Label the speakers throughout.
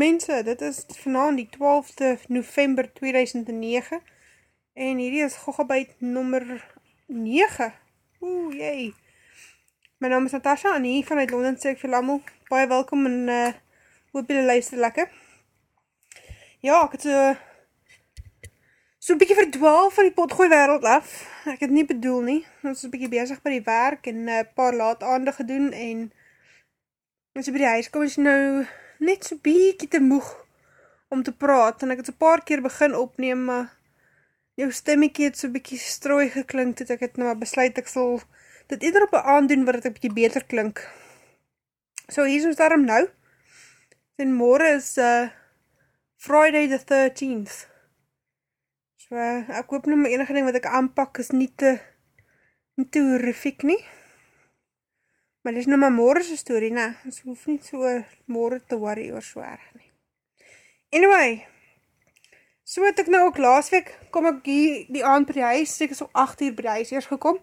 Speaker 1: mense, dit is vanavond die 12de november 2009 en hierdie is Gogabyte nummer 9. Oeh, jee. My naam is Natasha en hier vanuit Londen sê ek vir allemaal baie welkom en uh, hoop julle luister lekker. Ja, ek het so so bykie verdwaal van die potgooi wereld af. Ek het nie bedoel nie. Ons is bykie bezig by die werk en uh, paar laat aande gedoen en as jy by die huis kom is nou net so bykie te moeg om te praat, en ek het so paar keer begin opneem, maar jou stemmiekie het so bykie strooi geklink, het ek het nou maar besluit, ek sal dit eerder op een aandoen, wat het bykie beter klink. So, hier is ons daarom nou, en morgen is uh, Friday the 13th, so uh, ek hoop nou my enige ding wat ek aanpak, is nie te, nie te horrifiek nie, Maar dit is nou maar morgense story, ne? Ons hoef nie so morgen te worry oor so erg nie. Anyway, so het ek nou ook laas week, kom ek die, die aand by die huis, ek is so 8 uur by die huis eers gekom.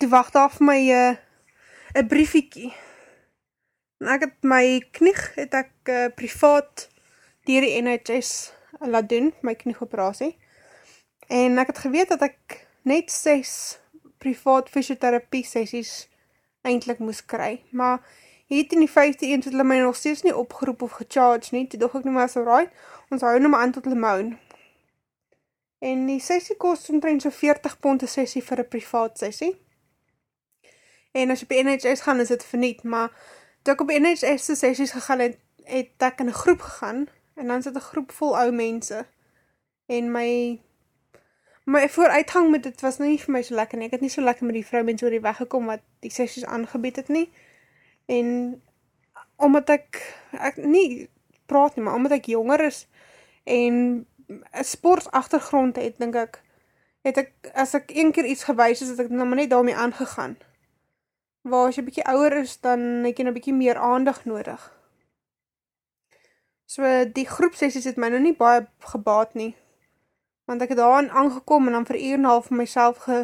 Speaker 1: Toe wacht af my uh, een briefiekie. En ek het my knieg, het ek uh, privaat dier die NHS laat doen, my kniegoperatie. En ek het geweet dat ek net 6 privaat fysiotherapie sessies eindelijk moes kry, maar het in die 15 eens het hulle my nog steeds nie opgeroep of gecharge nie, toe doch ek nie maar so right, ons hou nou maar aan tot Limoon. En die sessie kost omtrent so 40 pond een sessie vir een privaat sessie. En as jy die NHS gaan, is dit verniet, maar toe ek op NHS die sessies gegaan het, het ek in een groep gegaan, en dan sit een groep vol ou mense, en my my vooruitgang met dit was nie vir my so lekker nie, ek het nie so lekker met die vrou mens oor die weg gekom wat die sessies aangebied het nie, en omdat ek, ek nie praat nie, maar omdat ek jonger is, en een sportsachtergrond het, denk ek, het ek, as ek een keer iets gewys is, het ek nou maar net daarmee aangegaan, waar as jy bykie ouwer is, dan het jy nou bykie meer aandig nodig. So die groepsessies het my nou nie baie gebaat nie, want ek het daar aangekom en dan vir uur en half vir myself ge,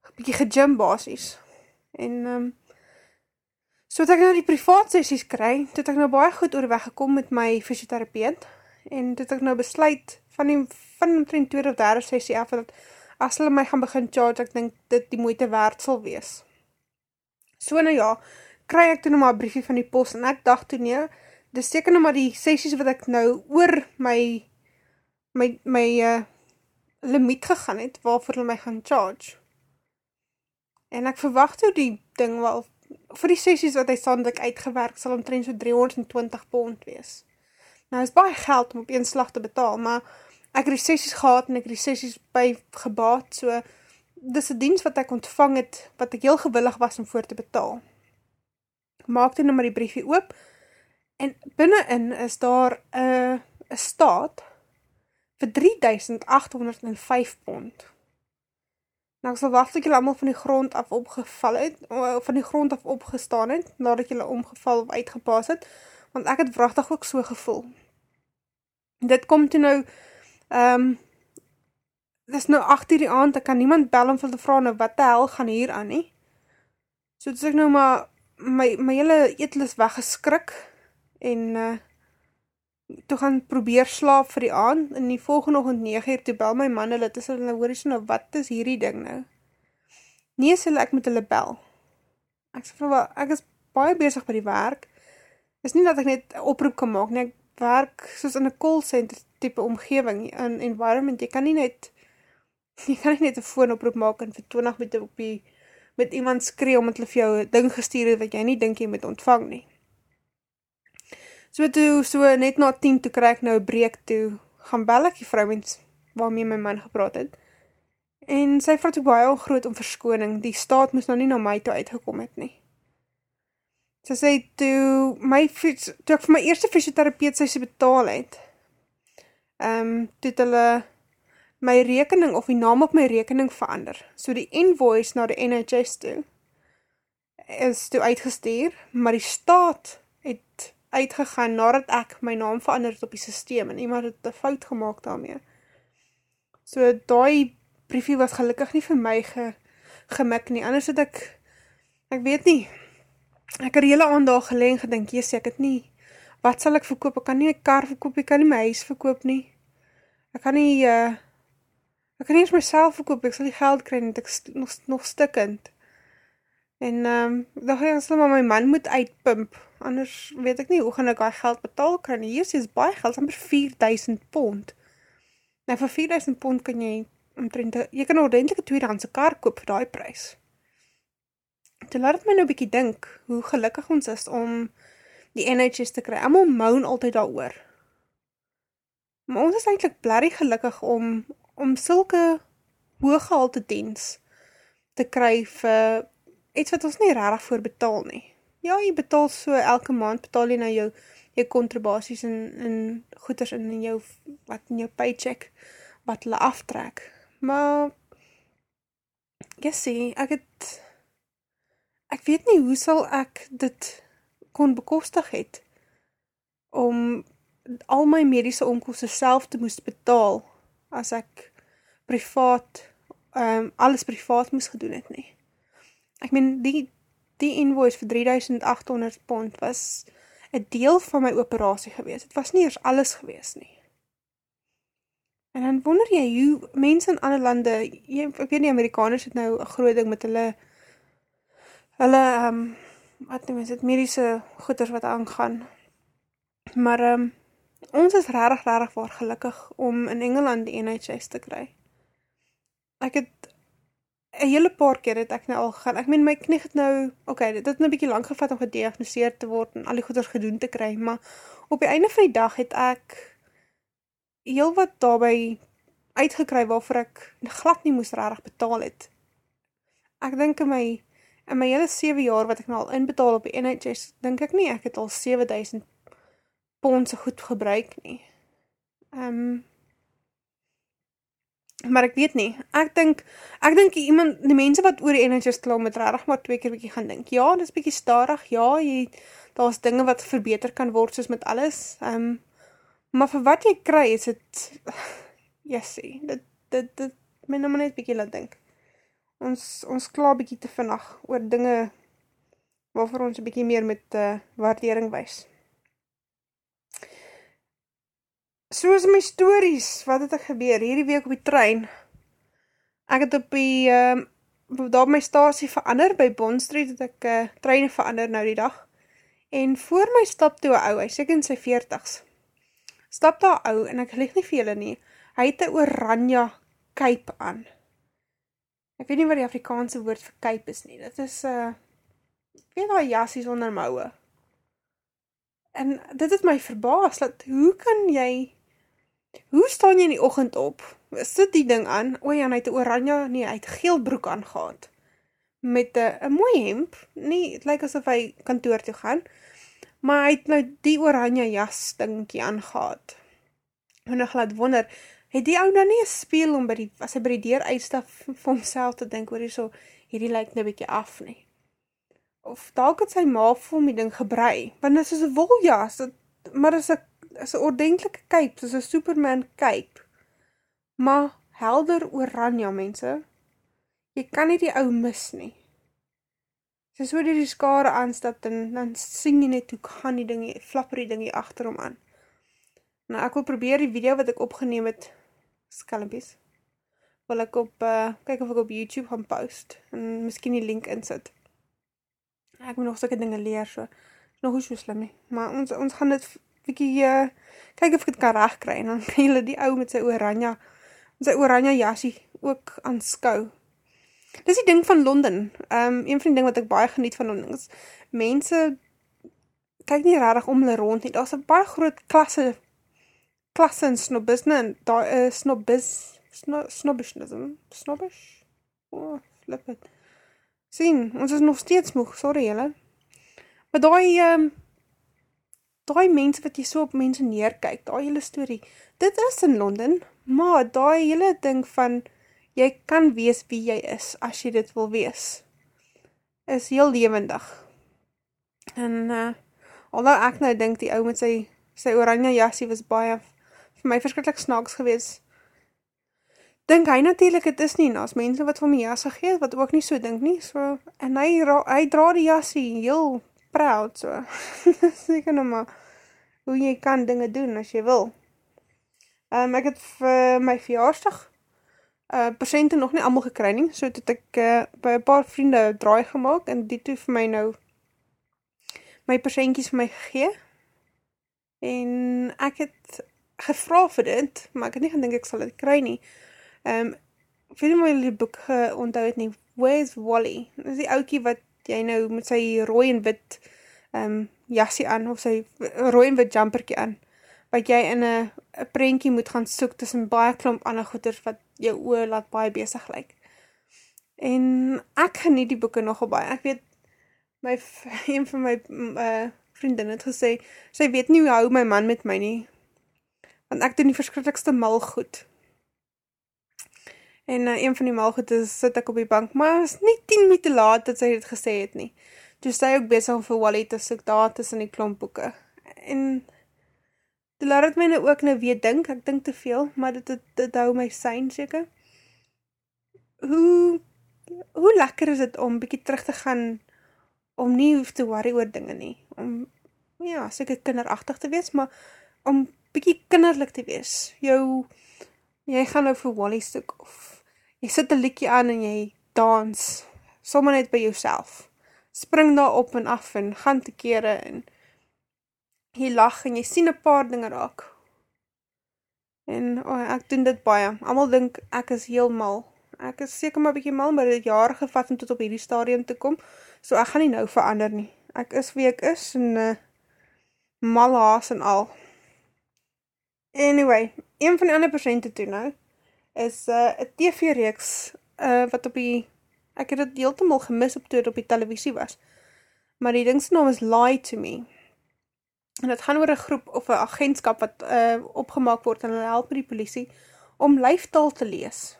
Speaker 1: ge bykie gegym basis. En um, so het ek nou die privaat sessies kry, het ek nou baie goed oor weggekom met my fysiotherapeut en het ek nou besluit van die van die tweede of derde sessie af dat as hulle my gaan begin charge, ek dink dit die moeite waard sal wees. So nou ja, kry ek toe nou maar briefie van die post en ek dacht toe nie, dis seker nou maar die sessies wat ek nou oor my my, my uh, limiet gegaan het, waarvoor hulle my gaan charge. En ek verwacht hoe die ding wel, vir die sessies wat hy sandelik uitgewerk, sal omtrent so 320 pond wees. Nou is baie geld om op een slag te betaal, maar ek het die sessies gehad en ek het die sessies by gebaat, so dis die dienst wat ek ontvang het, wat ek heel gewillig was om voor te betaal. Maak toe nou maar die briefie oop, en binnenin is daar een uh, staat, vir 3805 pond. Nou sal wacht dat julle allemaal van die grond af opgeval het, van die grond af opgestaan het, nadat julle omgeval of uitgepaas het, want ek het vrachtig ook so gevoel. Dit kom toe nou, um, dit is nou 8 uur die aand, ek kan niemand bel om vir te vraag, nou wat die hel gaan hier aan nie. So het ek nou maar, my, my hele etel is weggeskrik, en uh, toe gaan probeer slaap vir die aand, en die volgende ochtend 9 uur, toe bel my man hulle, toe sê hulle, hoor so nou, wat is hierdie ding nou? Nee, sê hulle, ek moet hulle bel. Ek sê, vrou, ek is baie bezig by die werk, is nie dat ek net oproep kan maak, nie, ek werk soos in een call center type omgeving, in environment, jy kan nie net, jy kan nie net een phone oproep maak, en vir 20 minuten op die, met iemand skree, omdat hulle vir jou ding gestuur het, wat jy nie dink jy moet ontvang nie. So toe, so net na 10 toe kry ek nou 'n breek toe, gaan bel ek die vrouens waarmee my man gepraat het. En sy vra toe baie groot om verskoning. Die staat moes nou nie na my toe uitgekom het nie. Sy sê toe my toe ek vir my eerste fisioterapeut sy se betaal het. Ehm um, toe het hulle my rekening of die naam op my rekening verander. So die invoice na die NHS toe is toe uitgestuur, maar die staat het uitgegaan nadat ek my naam verander het op die systeem en iemand het 'n fout gemaak daarmee. So daai briefie was gelukkig nie vir my ge, gemik nie. Anders het ek ek weet nie. Ek het hele aand daar gelê en gedink, "Jesus, ek het nie wat sal ek verkoop? Ek kan nie 'n kar verkoop, ek kan nie my huis verkoop nie. Ek kan nie uh ek kan nie eens myself verkoop, ek sal nie geld kry nie, ek nog nog stikkend. En ehm um, dan gaan ek maar my man moet uitpimp. Anders weet ek nie hoe gaan ek daai geld betaal kry nie. Hier is baie geld, amper 4000 pond. Nou vir 4000 pond kan jy omtrent jy kan 'n ordentlike tweedehandse kar koop vir daai prys. Dit laat my nou 'n bietjie dink hoe gelukkig ons is om die NHS te kry. Almal moan altyd daaroor. Maar ons is eintlik blerry gelukkig om om sulke hoë gehalte diens te kry vir iets wat ons nie regtig voor betaal nie. Ja, jy betaal so elke maand betaal jy nou jou jou kontribasies en en goederes in in jou wat in jou paycheck wat hulle aftrek. Maar jy sien, ek het ek weet nie hoe sal ek dit kon bekostig het om al my mediese onkoste self te moes betaal as ek privaat ehm um, alles privaat moes gedoen het nie. Ek meen die die invoice vir 3800 pond was 'n deel van my operasie gewees. Dit was nie eers alles gewees nie. En dan wonder jy hoe mense in ander lande, jy ek weet nie Amerikaners het nou 'n groot ding met hulle hulle ehm um, wat noem dit mediese goeder wat aangaan. Maar ehm um, ons is regtig regtig waar gelukkig om in Engeland die NHS te kry. Ek het 'n hele paar keer het ek nou al gegaan. Ek meen my knie het nou, okay, dit het nou 'n bietjie lank gevat om gediagnoseer te word en al die goeders gedoen te kry, maar op die einde van die dag het ek heelwat daarbey uitgekry waarvoor ek glad nie moes regtig betaal het. Ek dink in my in my hele 7 jaar wat ek nou al inbetaal op die NHS, dink ek nie ek het al 7000 pond se goed gebruik nie. Ehm um, Maar ek weet nie. Ek dink ek dink iemand die mense wat oor die NHS kla met regtig maar twee keer bietjie gaan dink. Ja, dis bietjie stadig. Ja, jy daar's dinge wat verbeter kan word soos met alles. Um, maar vir wat jy kry is dit ja, sien. Dit dit dit my nou net bietjie laat dink. Ons ons kla bietjie te vinnig oor dinge waarvoor ons bietjie meer met uh, waardering wys. Soos my stories, wat het ek gebeur, hierdie week op die trein, ek het op die, um, daar my stasie verander, by Bond Street het ek uh, treine verander nou die dag, en voor my stap toe ou, hy sê in sy veertigs, stap daar ou, en ek lieg nie vir julle nie, hy het een oranje kuip aan, ek weet nie wat die Afrikaanse woord vir kuip is nie, dit is, uh, ek weet al jassies onder mouwe, en dit het my verbaas, dat hoe kan jy Hoe staan jy in die oggend op? Sit die ding aan. O ja, hy het 'n oranje, nee, hy het geel broek aangetree met 'n 'n mooi hemp. Nee, dit lyk asof hy kantoor toe gaan. Maar hy het nou die oranje jas dingetjie aangetree. En ek laat wonder, het die ou nou nie 'n speel om by die as hy by die deur uitstap vir homself te dink oor hierso hierdie lyk nou bietjie af nie. Of dalk het sy ma vir hom die ding gebrei, want dit is so 'n woljas, dit maar is 'n is 'n ordentlike cape, soos 'n Superman cape. Maar helder oranje, mense. Jy kan nie die ou mis nie. Sy so deur die skare aanstap en dan sien jy net hoe gaan die ding, flapper die ding hier agter hom aan. Nou ek wil probeer die video wat ek opgeneem het skelmpies. Wil ek op uh, kyk of ek op YouTube gaan post en miskien die link insit. Ek moet nog sulke dinge leer so. Nog hoe so slim nie. Maar ons ons gaan dit bietjie uh, kyk of ek dit kan regkry en dan kan julle die ou met sy oranje sy oranje jassie ook aanskou. Dis die ding van Londen. Ehm um, een van die ding wat ek baie geniet van Londen is mense kyk nie regtig om hulle rond nie. Daar's 'n baie groot klasse klasse in snobisme en daar is snobis snobishism snobish. Oh, flip it. Sien, ons is nog steeds moeg, sorry julle. Maar daai ehm um, daai mense wat jy so op mense neerkyk, daai hele storie, dit is in Londen, maar daai hele ding van, jy kan wees wie jy is, as jy dit wil wees, is heel levendig. En, uh, alhoewel ek nou denk, die ou met sy, sy oranje jassie was baie, vir my verskrikkelijk snaaks gewees, Dink hy natuurlijk, het is nie, as mense wat vir my jasse geet, wat ook nie so dink nie, so, en hy, hy dra die jassie heel proud, so, seker nou maar, hoe jy kan dinge doen as jy wil. Um, ek het vir my verjaarsdag uh, persente nog nie allemaal gekry nie, so het ek uh, by een paar vriende draai gemaakt en die toe vir my nou my persentjies vir my gegee en ek het gevra vir dit, maar ek het nie gedink ek sal dit kry nie. Um, ek weet nie my die boek onthou het nie, Where's Wally? Dit is die oukie wat jy nou met sy rooi en wit um, jassie aan, of sy rooi en wit jumperkie aan, wat jy in een prentjie moet gaan soek tussen baie klomp ander goeders wat jou oor laat baie bezig lyk. En ek geniet die boeken nogal baie. Ek weet, my, een van my uh, vriendin het gesê, sy weet nie hoe hou my man met my nie, want ek doen die verskrikkelijkste mal goed. En uh, een van die mal goed is, sit ek op die bank, maar is nie 10 minuut te laat dat sy het gesê het nie. Toe sy ook bezig om vir Wally te soek, daar tussen die klompboeken. En toe laat het my nou ook nou weer dink, ek dink te veel, maar dit, dit, dit hou my sein seker. Hoe, hoe lekker is het om bykie terug te gaan om nie hoef te worry oor dinge nie, om, ja, seker kinderachtig te wees, maar om bykie kinderlik te wees, jou, jy gaan nou vir Wally soek, of jy sit een liekie aan en jy dans, sommer net by jouself, spring daar op en af en gaan te kere en jy lach en jy sien een paar dinge raak, en oh, ek doen dit baie, allemaal dink ek is heel mal, ek is seker maar bykie mal, maar dit jare gevat om tot op hierdie stadium te kom, so ek gaan nie nou verander nie. Ek is wie ek is, en uh, mal haas en al. Anyway, een van die ander persente toe nou, is uh, een TV-reeks, uh, wat op die, ek het het heeltemal gemis op toe het op die televisie was, maar die dingse naam is Lie to Me, en het gaan oor een groep, of een agentskap, wat uh, opgemaak word, en hulle help met die politie, om lijftal te lees,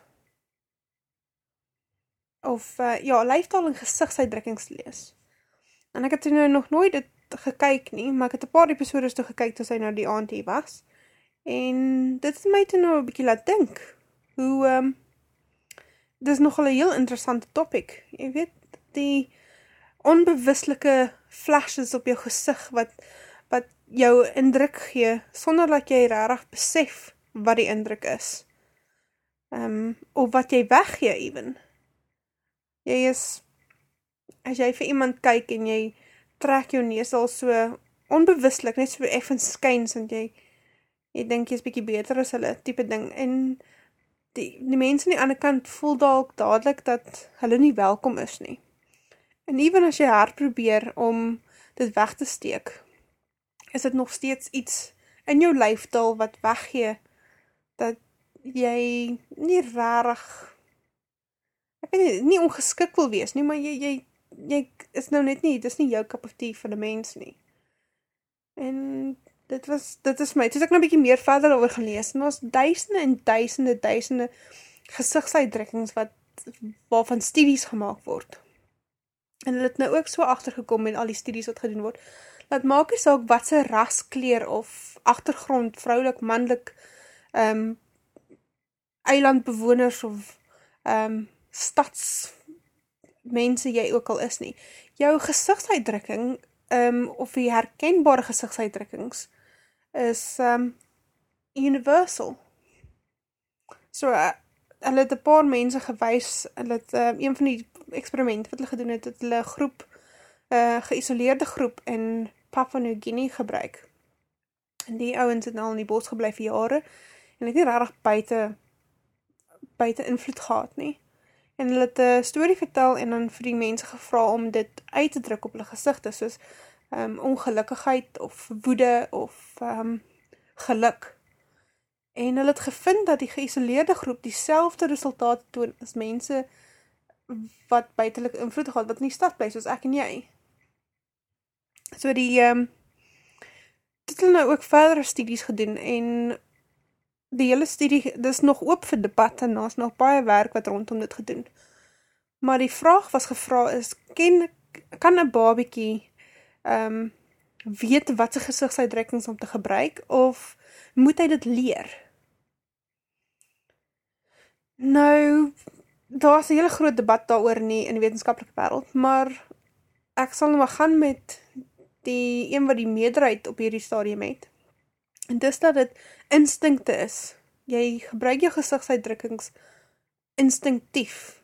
Speaker 1: of uh, ja, lijftaal en gezichtsuitdrukkings lees. En ek het toen nou nog nooit dit gekyk nie, maar ek het een paar episodes toe gekyk toe sy nou die aand hier was. En dit het my toen nou een bykie laat dink. Hoe, um, dit is nogal een heel interessante topic. Jy weet, die onbewuslike flashes op jou gezicht wat, wat jou indruk gee, sonder dat jy rarig besef wat die indruk is. Um, of wat jy weggee even jy is, as jy vir iemand kyk en jy trek jou neus al so onbewustlik, net so even skyns, en jy, jy denk jy is bykie beter as hulle type ding, en die, die mens aan die ander kant voel dalk dadelijk dat hulle nie welkom is nie. En even as jy hard probeer om dit weg te steek, is dit nog steeds iets in jou lijftal wat weggee, dat jy nie rarig ek weet nie, nie ongeskik wil wees nie, maar jy, jy, jy is nou net nie, dit is nie jou cup of tea vir die mens nie. En dit was, dit is my, het is ek nou bykie meer verder over gelees, en was duisende en duisende, duisende gezichtsuitdrukkings wat, waarvan studies gemaakt word. En hulle het nou ook so achtergekom met al die studies wat gedoen word, dat maak is ook wat sy raskleer of achtergrond, vrouwlik, manlik, um, eilandbewoners of um, stads mense jy ook al is nie. Jou gezichtsuitdrukking, um, of die herkenbare gezichtsuitdrukkings, is um, universal. So, uh, hulle het een paar mense gewys, hulle het, uh, een van die experiment wat hulle gedoen het, het hulle groep, uh, geïsoleerde groep in Papua New Guinea gebruik. En die ouwens het al in die bos gebleef jare, en het nie rarig buiten, buiten invloed gehad nie en hulle het een story vertel en dan vir die mense gevra om dit uit te druk op hulle gezichte, soos um, ongelukkigheid of woede of um, geluk. En hulle het gevind dat die geïsoleerde groep die selfde resultaat toon as mense wat buitenlik invloed gehad, wat in die stad bly, soos ek en jy. So die, um, dit hulle nou ook verdere studies gedoen en die hele studie, dit is nog oop vir debat en daar is nog baie werk wat rondom dit gedoen. Maar die vraag was gevra is, ken, kan een babiekie um, weet wat sy gezichtsuitdrukkings om te gebruik of moet hy dit leer? Nou, daar is een hele groot debat daar nie in die wetenskapelike wereld, maar ek sal nou maar gaan met die een wat die meerderheid op hierdie stadium het En dis dat dit instinkte is. Jy gebruik jou gesigsuitdrukkings instinktief.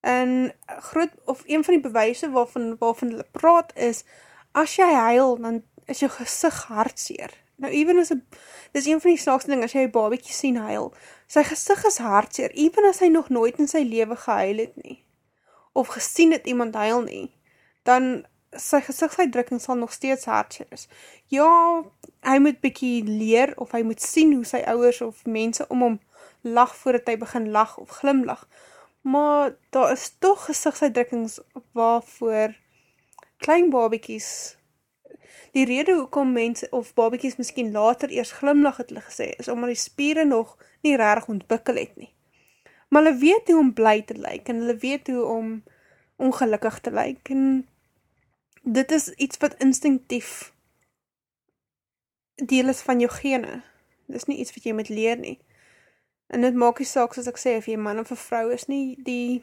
Speaker 1: En groot of een van die bewyse waarvan waarvan hulle praat is as jy huil dan is jou gesig hartseer. Nou ewen as 'n dis een van die snaakste ding as jy 'n babatjie sien huil. Sy gesig is hartseer ewen as hy nog nooit in sy lewe gehuil het nie of gesien het iemand huil nie. Dan sy gesigsuitdrukking sal nog steeds hartseer is. Ja, hy moet bietjie leer of hy moet sien hoe sy ouers of mense om hom lag voordat hy begin lag of glimlag maar daar is toch gezichtsuitdrukkings waarvoor klein babiekies, die rede hoekom mense of babiekies miskien later eers glimlach het hulle gesê, is omdat die spieren nog nie rarig ontwikkel het nie. Maar hulle weet hoe om blij te lyk en hulle weet hoe om ongelukkig te lyk en dit is iets wat instinctief deel is van jou gene. Dit is nie iets wat jy moet leer nie. En dit maak nie saak soos ek sê of jy man of 'n vrou is nie, die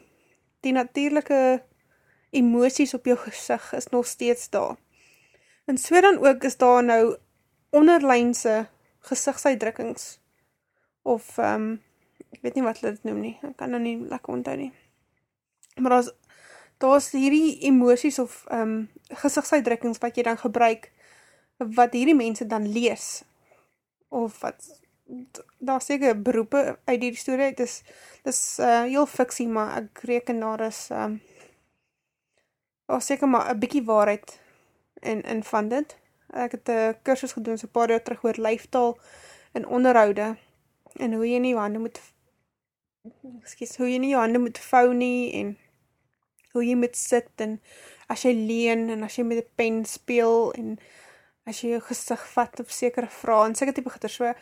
Speaker 1: die natuurlike emosies op jou gesig is nog steeds daar. En so dan ook is daar nou onderlynse gesigsuitdrukkings of ehm um, ek weet nie wat hulle dit noem nie. Ek kan nou nie lekker onthou nie. Maar daar's daar's hierdie emosies of ehm um, gesigsuitdrukkings wat jy dan gebruik wat hierdie mense dan lees of wat daar seker beroepe uit die storie, dit is, dit is uh, heel fiksie, maar ek reken daar is, um, daar seker maar een bykie waarheid in, in van dit. Ek het een kursus gedoen, so paar jaar terug oor lijftaal en onderhoude, en hoe jy nie jou handen moet, excuse, hoe jy nie jou handen moet vou nie, en hoe jy moet sit, en as jy leen, en as jy met die pen speel, en as jy jou gezicht vat op sekere vraag, en seker type geter, so,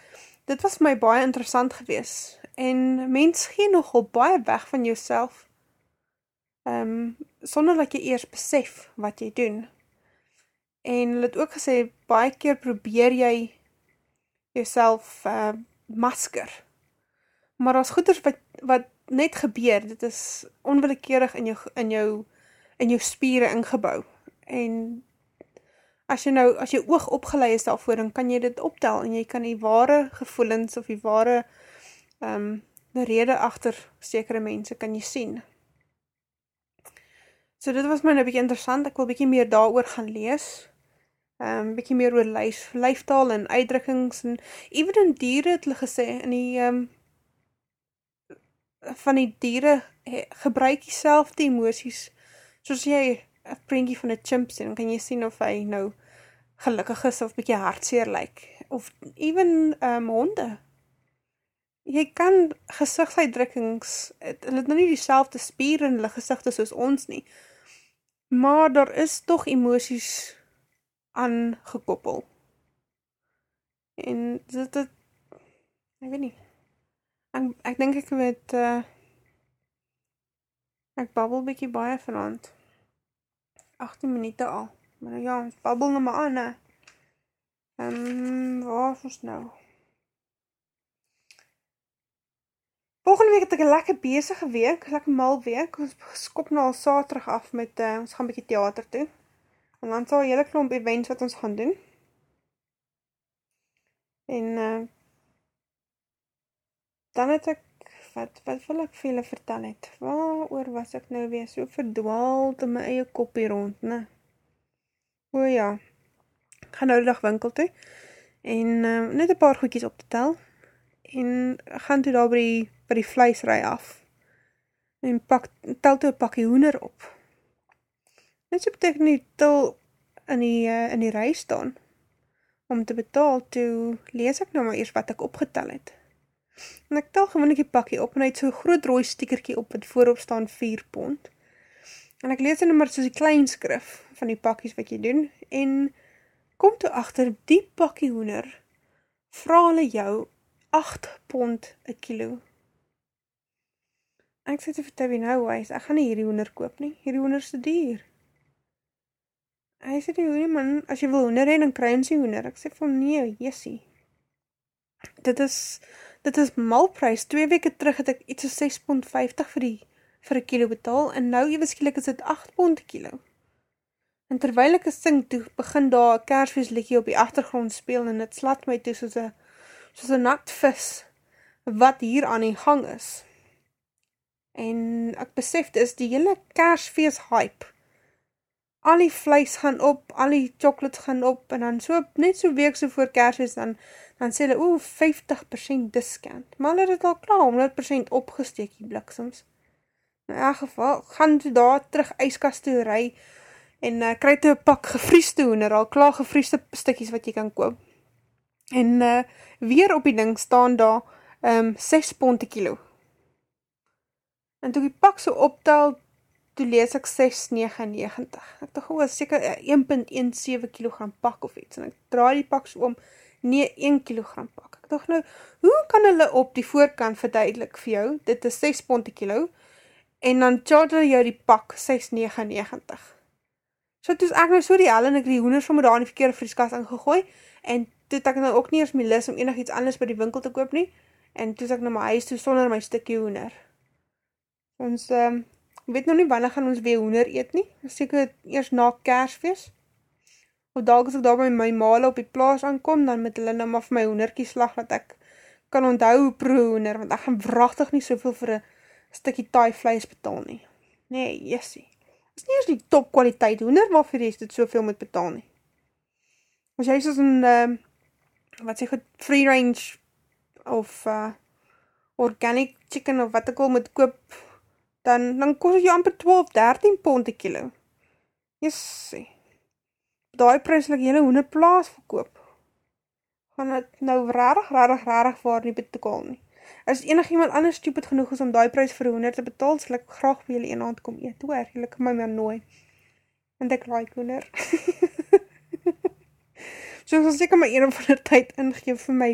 Speaker 1: dit was my baie interessant gewees, en mens gee nogal baie weg van jouself, um, sonder dat jy eers besef wat jy doen. En hulle het ook gesê, baie keer probeer jy jouself uh, masker, maar as goeders wat, wat net gebeur, dit is onwillekeurig in jou, in jou, in jou spieren ingebouw, en as jy nou, as jy oog opgelei is daarvoor, dan kan jy dit optel, en jy kan die ware gevoelens, of die ware um, rede achter sekere mense, kan jy sien. So dit was my nou bykie interessant, ek wil bykie meer daar oor gaan lees, um, bykie meer oor lijf, lijftaal en uitdrukkings, en even in dieren het hulle gesê, in die, um, van die dieren, gebruik jy self die emoties, soos jy 'n prentjie van 'n chimp sien, kan jy sien of hy nou gelukkig is of bietjie hartseer lyk of ewen um honde. Jy kan gesigsuitdrukkings, hulle het nou nie dieselfde spiere in hulle gesigte soos ons nie. Maar daar is tog emosies aan gekoppel. En dit dit ek weet nie. Ek ek dink ek weet uh ek babbel bietjie baie vanaand. 18 minute al. Maar nou ja, ons babbel nou maar aan, hè. Um, waar is ons nou? Volgende week het ek een lekker bezige week, lekker mal week. Ons skop nou al saterig af met, uh, ons gaan bykie theater toe. En dan sal hele klomp events wat ons gaan doen. En, uh, dan het ek wat, wat wil ek vir julle vertel het? Waar oor was ek nou weer so verdwaald in my eie kopie rond, ne? O ja, ek gaan nou die dag winkel toe, en uh, net een paar goedkies op te tel, en gaan toe daar by die, by die vleisrij af, en pak, tel toe een pakkie hoender op. Net so beteken die til in die, uh, in die rij staan, om te betaal, toe lees ek nou maar eers wat ek opgetel het. En ek tel gewoon ek die pakkie op en hy het so'n groot rooi stiekerkie op wat voorop staan 4 pond. En ek lees in maar soos die kleinskrif van die pakkies wat jy doen en kom toe achter die pakkie hoender vraag hulle jou 8 pond a kilo. En ek sê te vertel wie nou wees, ek gaan nie hierdie hoender koop nie, hierdie hoender is te dier. Hy sê die hoender man, as jy wil hoender heen, dan kry ons die hoender. Ek sê vir hom, nee, jessie. Dit is, dit is malprys, twee weke terug het ek iets so 6 pond 50 vir die, vir die kilo betaal, en nou ewe skielik is dit 8 pond kilo. En terwyl ek sing, toe begin daar 'n Kersfeesliedjie op die agtergrond speel en dit slat my toe soos 'n soos 'n nat vis wat hier aan die gang is. En ek besef dis die hele Kersfees hype. Al die vleis gaan op, al die chocolates gaan op en dan so net so week so voor Kersfees dan dan sê hulle o 50% discount. Maar hulle het dit al klaar 100% opgesteek hier bliksems. In elk geval gaan toe daar terug yskas toe ry en uh, kry toe 'n pak gevriesde hoender, al klaar gevriesde stukkies wat jy kan koop. En uh, weer op die ding staan daar um 6 pond per kilo. En toe die pak so optel, toe lees ek 6.99. Ek dink hoe seker 1.17 kg pak of iets en ek draai die pak so om nee 1 kg pak. Ek dink nou, hoe kan hulle op die voorkant verduidelik vir jou, dit is 6 pond per kilo en dan charge jy die pak 6.99. So toe ek nou so die hel en ek die hoender sommer daar in die verkeerde vrieskas ingegooi en toe ek nou ook nie eens meer lus om enigiets anders by die winkel te koop nie en toe ek na my huis toe sonder my stukkie hoender. Ons ehm um, weet nou nie wanneer gaan ons weer hoender eet nie. Seker eers na Kersfees. Of dalk as ek daar by my maale op die plaas aankom, dan met hulle nou maar vir my hoendertjie slag dat ek kan onthou proe hoender want ek gaan wragtig nie soveel vir 'n stukkie taai vleis betaal nie. Nee, jessie is nie eens die top kwaliteit hoender waarvoor jy dit soveel moet betaal nie. As jy soos 'n uh, wat sê goed free range of uh, organic chicken of wat ek al moet koop, dan dan kos dit jou amper 12, 13 pond per kilo. Jessie. Daai prys wat jy hele hoenderplaas verkoop, gaan dit nou regtig regtig regtig waar nie betaal nie. As enigiemand anders stupid genoeg is om daai prys vir 100 te betaal, sal ek graag vir julle eendag kom eet. Hoor, julle kan my maar nooi. En ek like hoender. so ek maar eendag van 'n tyd ingee vir my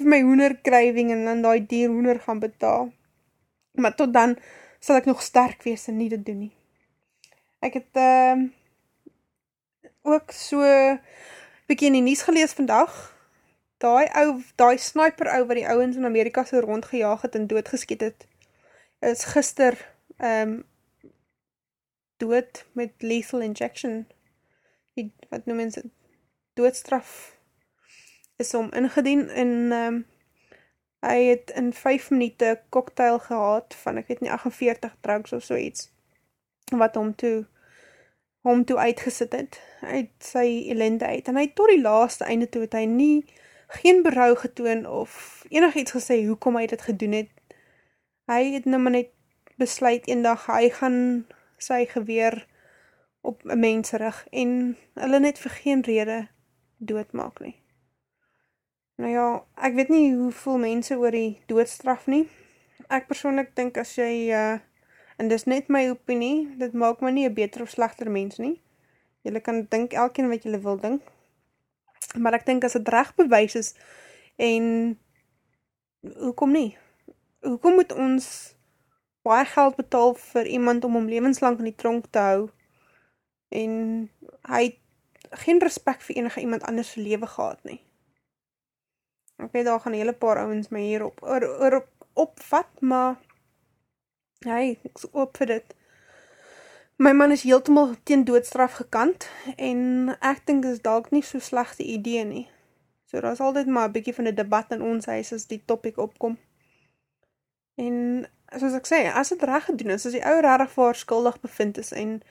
Speaker 1: vir my hoender craving en dan daai dier hoender gaan betaal. Maar tot dan sal ek nog sterk wees en nie dit doen nie. Ek het ehm uh, ook so bietjie in die nuus gelees vandag. Daai ou daai sniper ou wat die ouens in Amerika so rondgejaag het en doodgeskiet het is gister ehm um, dood met lethal injection. Die wat noem mense doodstraf is hom ingedien en ehm um, hy het in 5 minute cocktail gehad van ek weet nie 48 drugs of so iets wat hom toe hom toe uitgesit het uit sy ellende uit en hy tot die laaste einde toe het hy nie geen berou getoon of enigiets gesê hoekom hy dit gedoen het. Hy het nou maar net besluit eendag hy gaan sy geweer op 'n mens rig en hulle net vir geen rede doodmaak nie. Nou ja, ek weet nie hoe voel mense oor die doodstraf nie. Ek persoonlik dink as jy uh en dis net my opinie, dit maak my nie 'n beter of slegter mens nie. Jy kan dink elkeen wat jy wil dink, Maar ek dink as dit reg bewys is en hoekom nie? Hoekom moet ons baie geld betaal vir iemand om hom lewenslank in die tronk te hou en hy geen respek vir enige iemand anders se lewe gehad nie? Ek weet daar gaan 'n hele paar ouens my hierop oor oor opvat, maar hy ek's oop vir dit. My man is heeltemal teen doodstraf gekant en ek dink dit is dalk nie so slegte idee nie. So daar's altyd maar 'n bietjie van 'n debat in ons huis as die topik opkom. En soos ek sê, as dit reg gedoen is, as die ou regtig vir skuldig bevind is en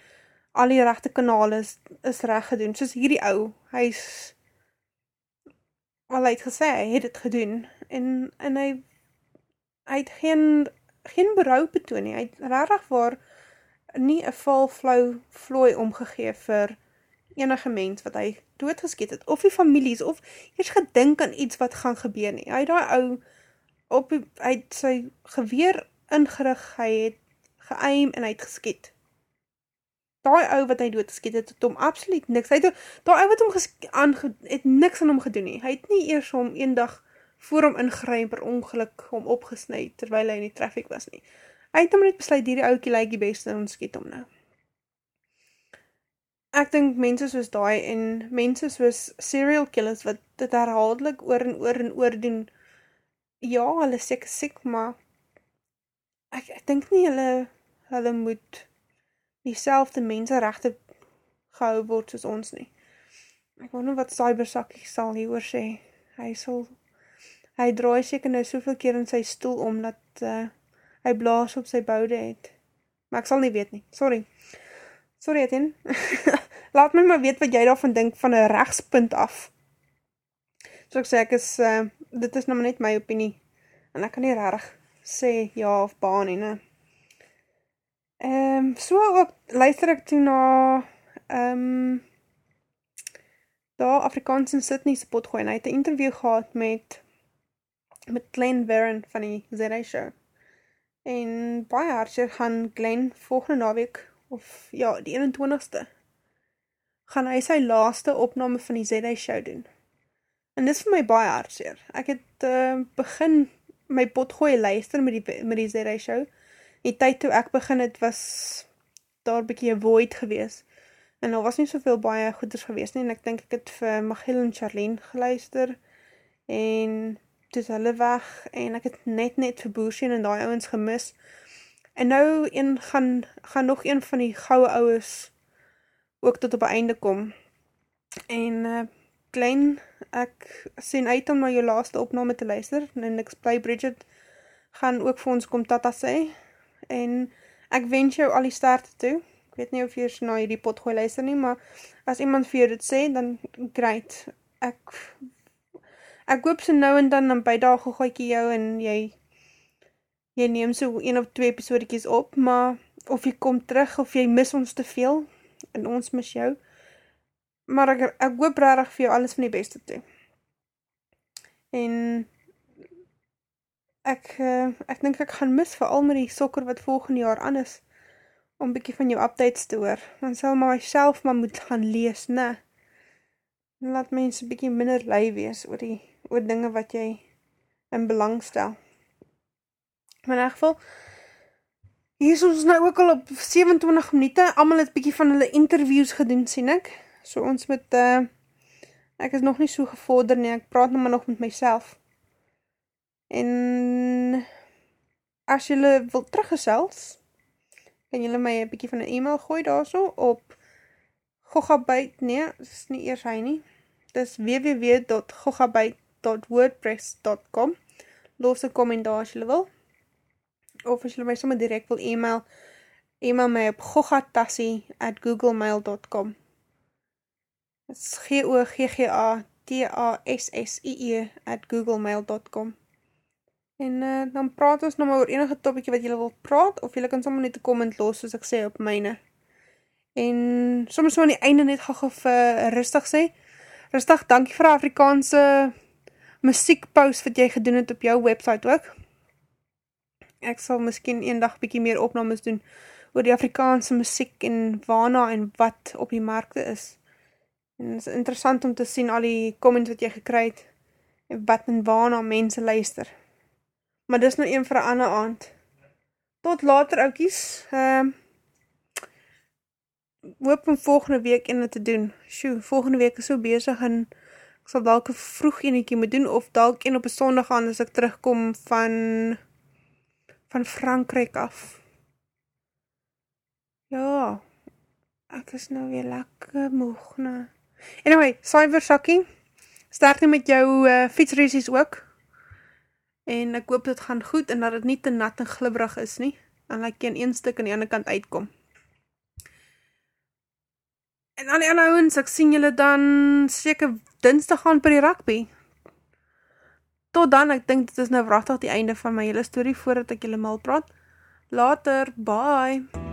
Speaker 1: al die regte kanale is, is reg gedoen, soos hierdie ou, hy's al hy het gesê hy het dit gedoen en en hy hy het geen geen berou betoon nie. Hy het regtig vir nie 'n val flou vlooi omgegee vir enige mens wat hy doodgeskiet het of die families of eers gedink aan iets wat gaan gebeur nie. Hy het daai ou op hy het sy geweer ingerig, hy het geaim en hy het geskiet. Daai ou wat hy doodgeskiet het, het hom absoluut niks. Hy het daai ou wat hom aan het niks aan hom gedoen nie. Hy het nie eers hom eendag voor hom ingryp per ongeluk hom opgesny terwyl hy in die traffic was nie. Hy het hom net besluit hierdie ouetjie lyk die beste en ons skiet hom nou. Ek dink mense soos daai en mense soos serial killers wat dit herhaaldelik oor en oor en oor doen. Ja, hulle seker siek, maar ek ek dink nie hulle hulle moet dieselfde menseregte gehou word soos ons nie. Ek wonder wat Cybersakkie sal hieroor sê. Hy sal hy draai seker nou soveel keer in sy stoel om dat uh, hy blaas op sy boude het. Maar ek sal nie weet nie. Sorry. Sorry Etienne. Laat my maar weet wat jy daarvan dink van 'n regspunt af. So ek sê ek is uh, dit is nou net my opinie en ek kan nie regtig sê ja of baan nie, né? Ehm um, so ook luister ek toe na ehm um, daar Afrikaans in Sydney se pot gooi en hy het 'n interview gehad met met Glenn Warren van die ZA show. En baie hartseer gaan Glenn volgende naweek of ja, die 21ste gaan hy sy laaste opname van die ZA show doen. En dis vir my baie hartseer. Ek het uh, begin my potgooi luister met die met die ZA show. Die tyd toe ek begin het was daar 'n bietjie 'n void gewees. En daar was nie soveel baie goeders gewees nie en ek dink ek het vir Magiel en Charlene geluister en dis hulle weg en ek het net net vir Boosien en daai ouens gemis. En nou een gaan gaan nog een van die goue oues ook tot op 'n einde kom. En uh klein ek sien uit om na jou laaste opname te luister en ek bly Bridget gaan ook vir ons kom tata sê en ek wens jou al die sterkte toe. Ek weet nie of jy na hierdie pot gooi luister nie, maar as iemand vir jou dit sê, dan great. Ek ek hoop so nou en dan dan by daai gogoetjie jou en jy jy neem so een of twee episodetjies op, maar of jy kom terug of jy mis ons te veel en ons mis jou maar ek, ek hoop rarig vir jou alles van die beste toe. En ek, uh, ek dink ek gaan mis vir al met die sokker wat volgende jaar aan is, om bykie van jou updates te hoor. Dan sal my myself maar moet gaan lees? En laat mense bykie minder lui wees oor die, oor dinge wat jy in belang stel. Maar in geval, hier is ons nou ook al op 27 minute, allemaal het bykie van hulle interviews gedoen, sien ek? So ons met, uh, ek is nog nie so gevorder nie, ek praat nou maar nog met myself. En, as jylle wil teruggesels, kan jylle my bykie van een e-mail gooi daar so, op gogabyte, nee, dit is nie eers hy nie, dit is www.gogabyte.wordpress.com Loos een kommentaar as jylle wil, of as jylle my sommer direct wil e-mail, e-mail my op gogatassie at googlemail.com G-O-G-G-A-T-A-S-S-I-E at googlemail.com En uh, dan praat ons nou maar oor enige topiekie wat julle wil praat, of julle kan sommer net een comment los, soos ek sê, op myne. En soms so aan die einde net gauw of uh, rustig sê. Rustig, dankie vir Afrikaanse muziekpost wat jy gedoen het op jou website ook. Ek sal miskien een dag bykie meer opnames doen oor die Afrikaanse muziek en waarna en wat op die markte is. En het is interessant om te sien al die comments wat jy gekry het en wat en waarna mense luister. Maar dis nou een vir 'n ander aand. Tot later oukies. Ehm uh, hoop om volgende week ene te doen. Sjoe, volgende week is so besig en sal dalk 'n vroeg enetjie moet doen of dalk een op 'n Sondag aan as ek terugkom van van Frankryk af. Ja. Ek is nou weer lekker moeg, nou. Anyway, cyber sakkie. Sterkte met jou uh, fietsresies ook. En ek hoop dit gaan goed en dat dit nie te nat en glibberig is nie. En laat like jy een stuk aan die ander kant uitkom. En al die ander ouwens, ek sien julle dan seker dinsdag gaan per die rugby. Tot dan, ek dink dit is nou wrachtig die einde van my hele story voordat ek julle mal praat. Later, bye!